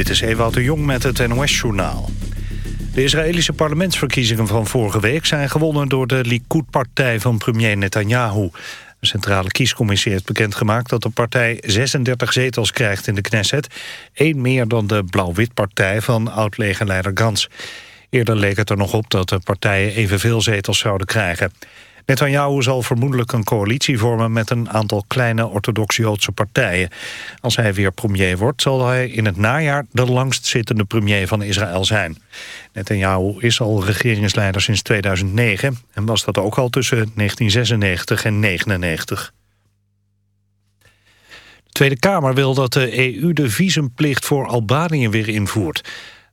Dit is Ewout de Jong met het NOS-journaal. De Israëlische parlementsverkiezingen van vorige week... zijn gewonnen door de Likud-partij van premier Netanyahu. De Centrale Kiescommissie heeft bekendgemaakt... dat de partij 36 zetels krijgt in de Knesset. één meer dan de Blauw-Wit-partij van oud-legerleider Gans. Eerder leek het er nog op dat de partijen evenveel zetels zouden krijgen. Netanyahu zal vermoedelijk een coalitie vormen met een aantal kleine orthodox-Joodse partijen. Als hij weer premier wordt, zal hij in het najaar de langstzittende premier van Israël zijn. Netanyahu is al regeringsleider sinds 2009 en was dat ook al tussen 1996 en 1999. De Tweede Kamer wil dat de EU de visumplicht voor Albanië weer invoert.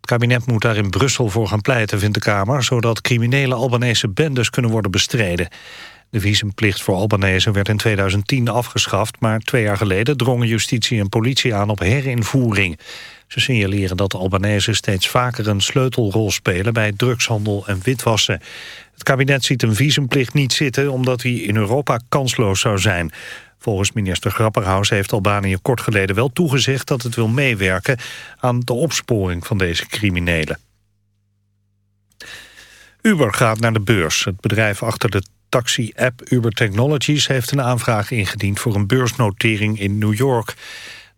Het kabinet moet daar in Brussel voor gaan pleiten, vindt de Kamer... zodat criminele Albanese bendes kunnen worden bestreden. De visumplicht voor Albanese werd in 2010 afgeschaft... maar twee jaar geleden drongen justitie en politie aan op herinvoering. Ze signaleren dat Albanese steeds vaker een sleutelrol spelen... bij drugshandel en witwassen. Het kabinet ziet een visumplicht niet zitten... omdat hij in Europa kansloos zou zijn... Volgens minister Grapperhaus heeft Albanië kort geleden wel toegezegd... dat het wil meewerken aan de opsporing van deze criminelen. Uber gaat naar de beurs. Het bedrijf achter de taxi-app Uber Technologies... heeft een aanvraag ingediend voor een beursnotering in New York.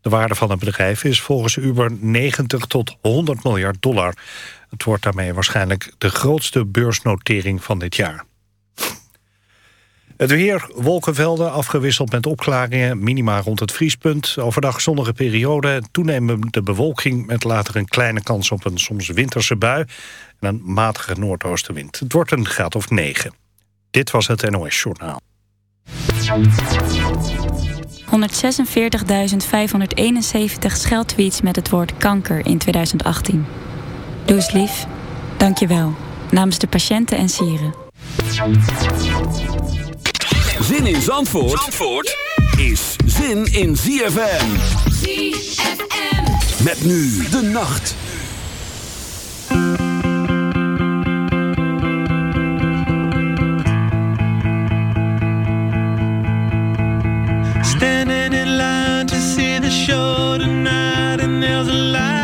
De waarde van het bedrijf is volgens Uber 90 tot 100 miljard dollar. Het wordt daarmee waarschijnlijk de grootste beursnotering van dit jaar. Het weer, wolkenvelden, afgewisseld met opklaringen, minima rond het vriespunt. Overdag zonnige periode, toenemende bewolking... met later een kleine kans op een soms winterse bui... en een matige noordoostenwind. Het wordt een graad of 9. Dit was het NOS Journaal. 146.571 scheldtweets met het woord kanker in 2018. Doe eens lief. Dank je wel. Namens de patiënten en sieren. Zin in Zandvoort, Zandvoort is zin in ZFM. ZFM. Met nu de nacht. Standing in line to see the show tonight, and there's a light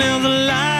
now the light.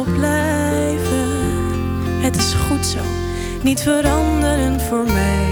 blijven. Het is goed zo, niet veranderen voor mij.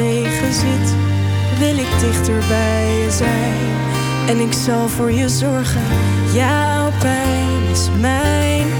tegen zit, wil ik dichter bij je zijn. En ik zal voor je zorgen, jouw pijn is mijn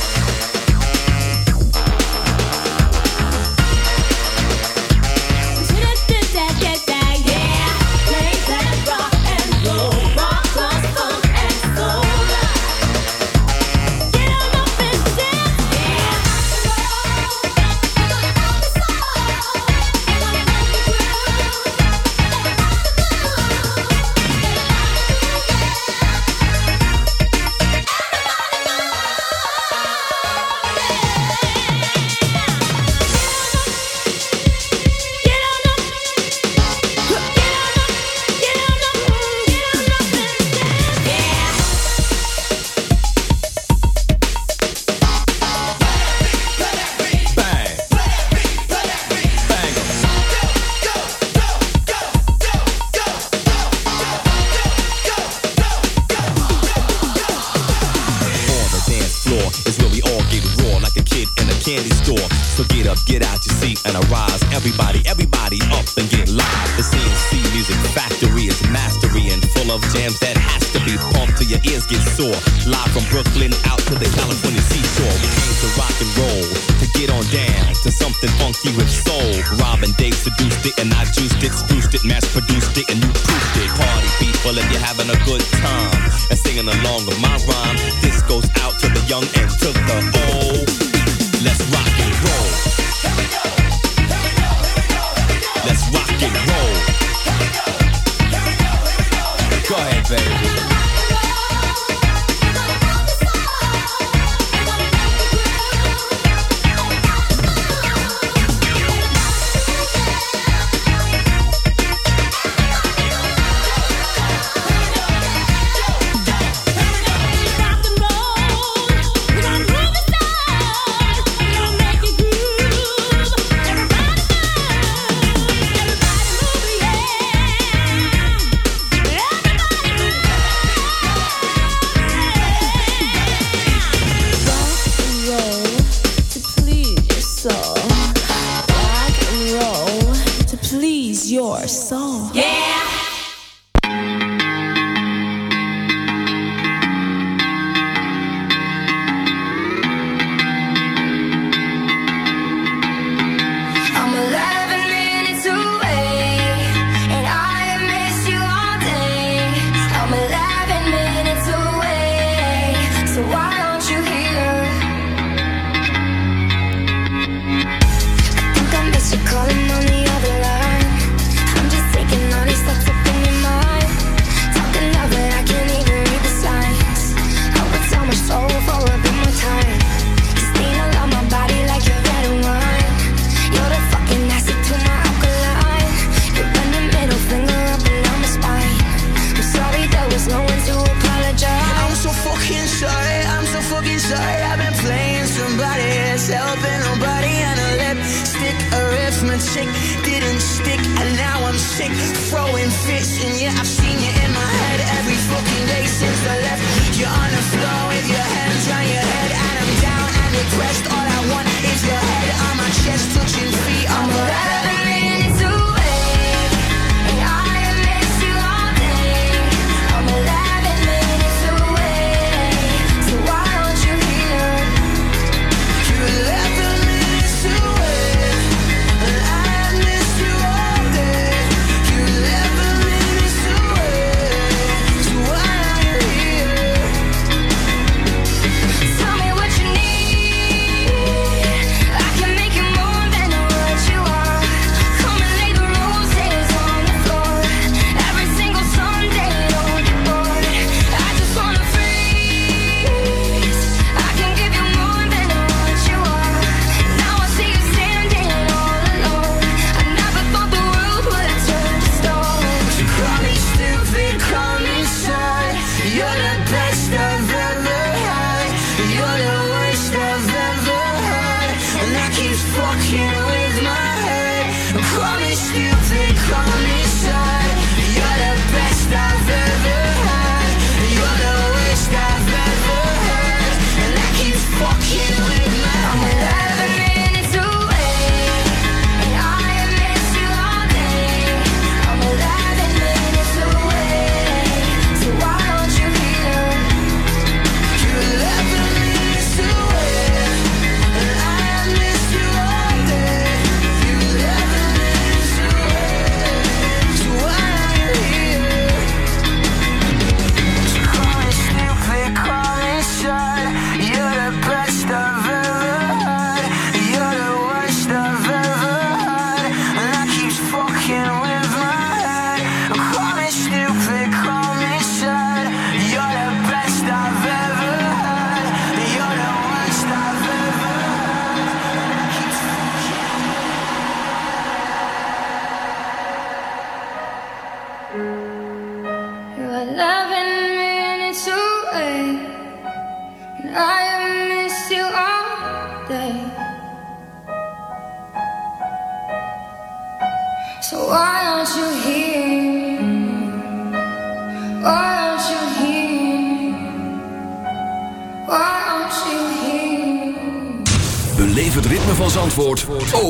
singing along with my rhyme. chick didn't stick, and now I'm sick, throwing fits. And yeah, I've seen you in my head every fucking day since I left. You're on the floor with your hands on your head, and I'm down and depressed. All I want is your head on my chest, touching feet on the ladder.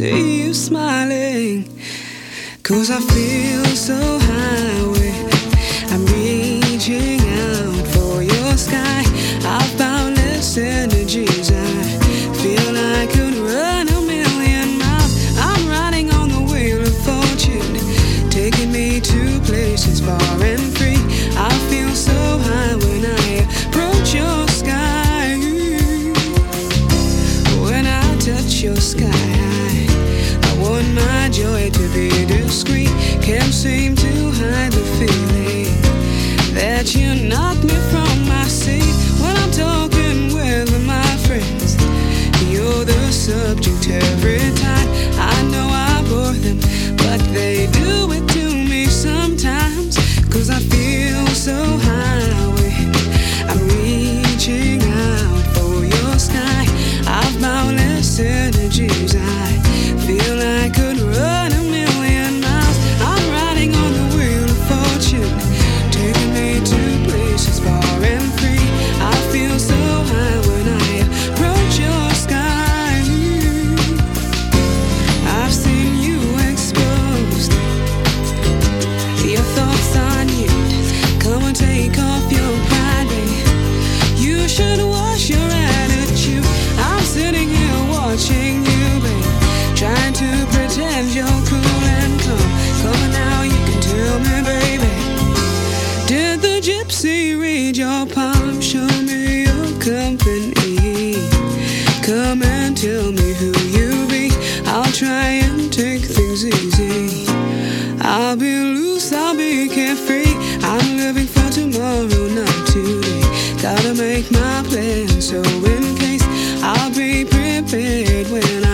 see you smiling. Cause I feel so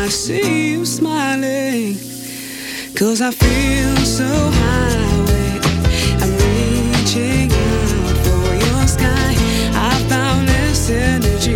I see you smiling. Cause I feel so high. I'm reaching out for your sky. I found this energy.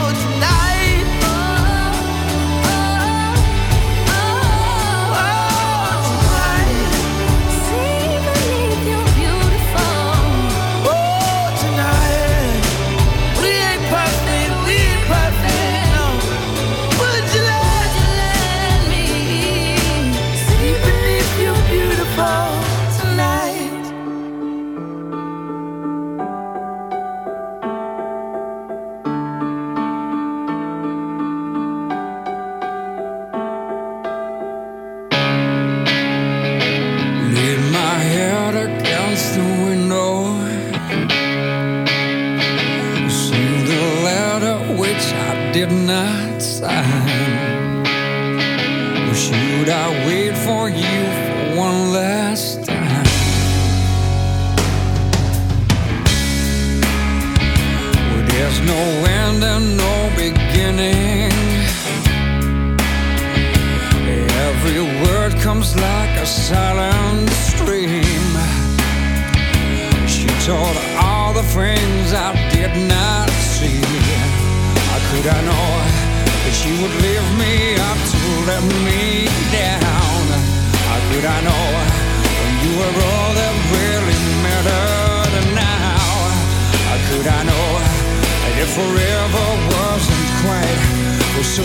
forever wasn't quite so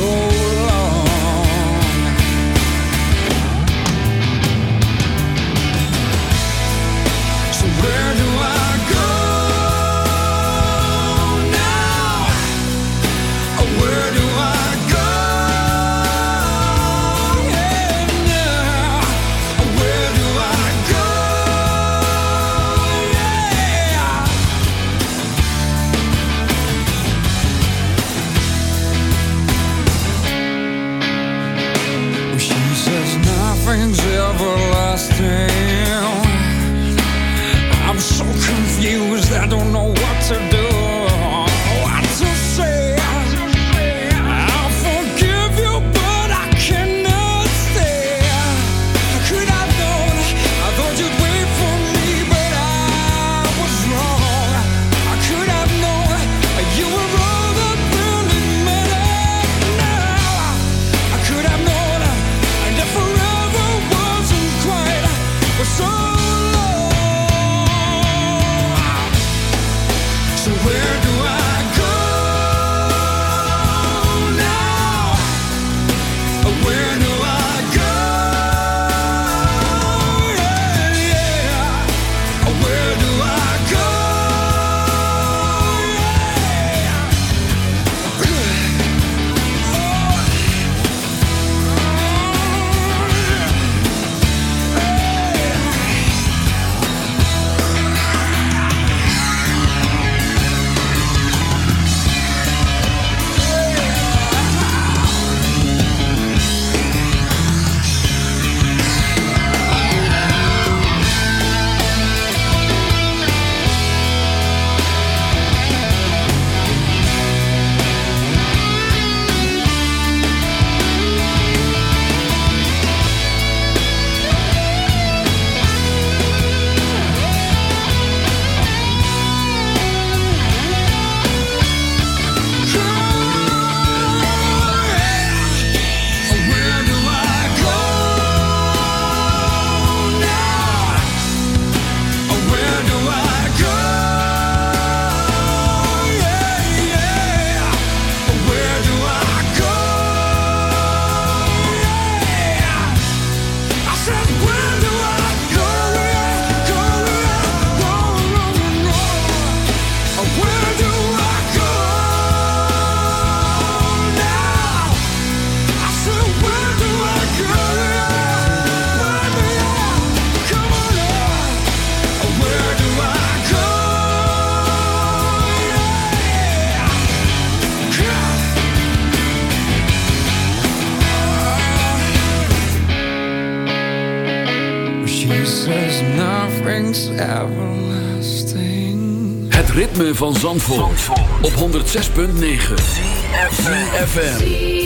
long. Op 106.9 FM.